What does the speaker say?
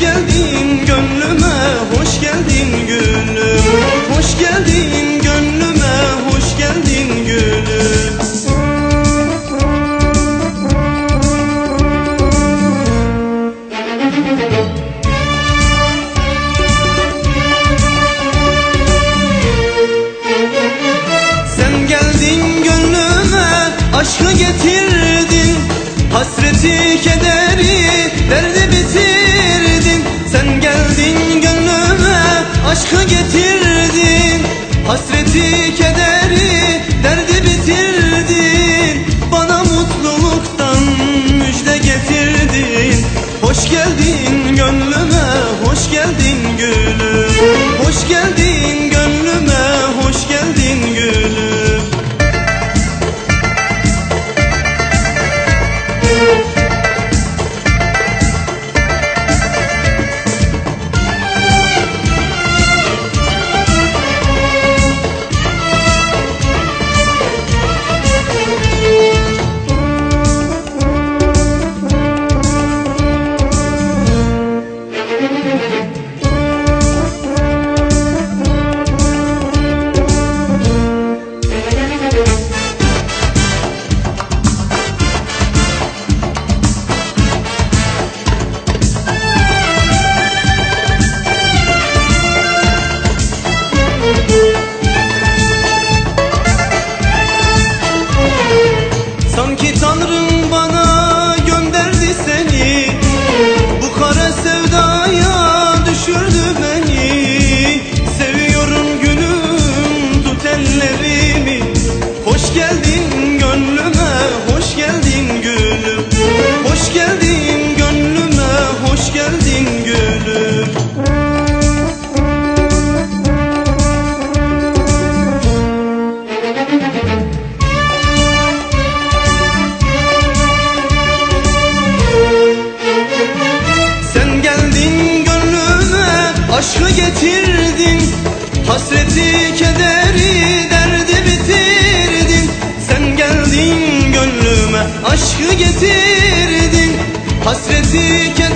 Hoş Hasreti kederi derdi bitirdin Bana mutluluktan müjde getirdin. Hoş geldin Sanki Tanrım bana gönderdi seni. Bu kara sevdaya düşürdü beni. Seviyorum gülüm tut ellerimi. Hoş geldin aşkı getirdin Hasreti kederi derdi bitirdin. Sen geldin gönlüme aşkı getirdin. Hasreti kederi